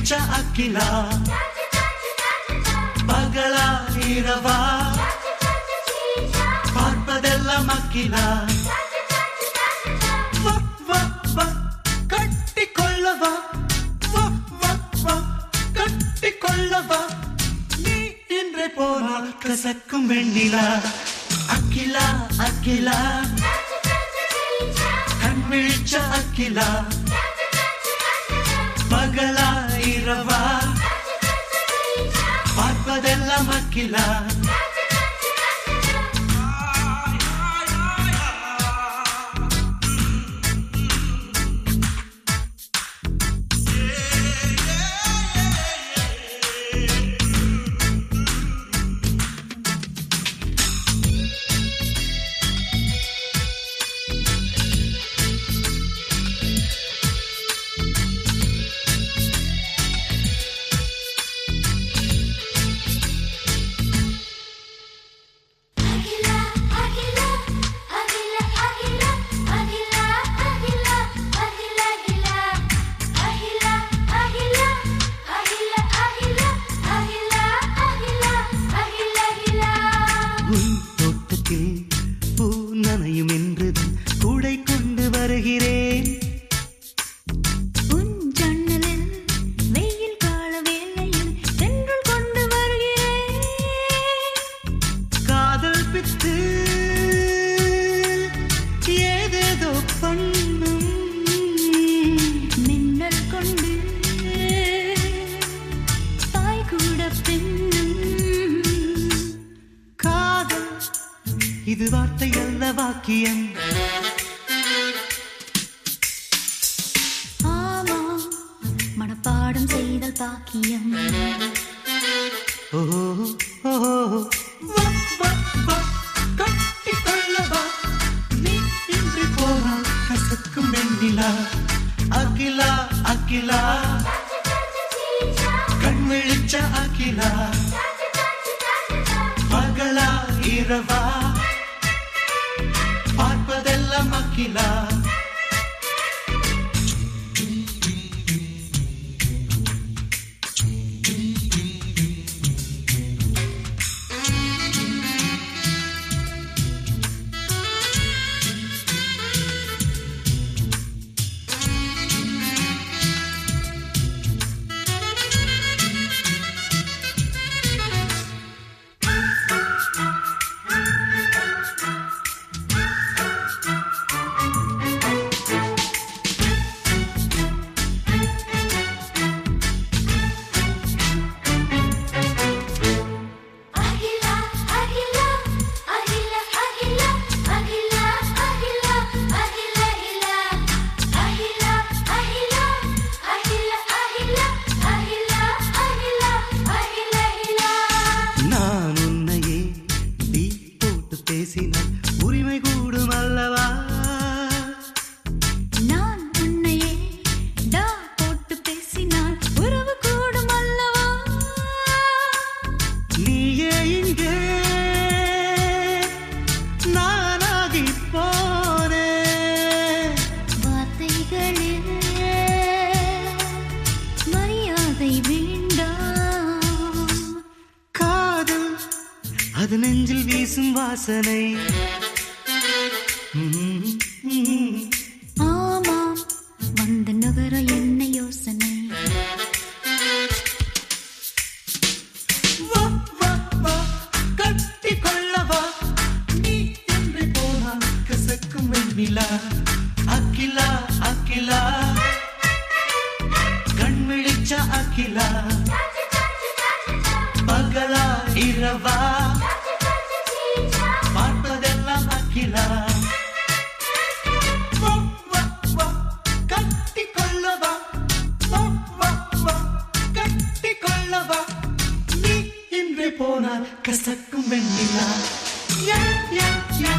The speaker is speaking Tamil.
ಕಿಚ್ಚ ಅಖಿಲ ಬಗಳ ಇರವ ಪಾರ್ಪದೆಲ್ಲ ಮಕ್ಕಿಲ ಕಟ್ಟಿಕೊಳ್ಳವ ಕಟ್ಟಿಕೊಳ್ಳವ ನೀ ಇನ್ರೆ ಪೋಲ ಕಸಕ್ಕು ಬೆಣ್ಣಿಲ ಅಖಿಲ ಅಖಿಲ கண்விழிச்ச அக்கிலா பகலா இரவா பார்ப்பதெல்லாம் அக்கிலா. நனையும் என்றுதான் கூடை கொண்டு வருகிறேன். இது வார்த்தை அல்ல வாக்கியம். ஆமாம் மனப்பாடம் செய்தல் பாக்கியம். ஓ ஓ, கசக்கும் வெண்ணிலா. அகிலா அகிலா. கண் விழிச்ச அகிலா. பகலா இரவா. Love. நெஞ்சில் வீசும் வாசனை. ஆமாம் வந்த நகர என்ன யோசனை வா, வா, வா, கட்டிக்கொள்ளவா. நீ இன்றி போனால் கசக்கும் வெண்ணிலா. அகிலா அகிலா கண் விழிச்ச அகிலா போனால் கசக்கும் வெண்ணிலா யா யா யா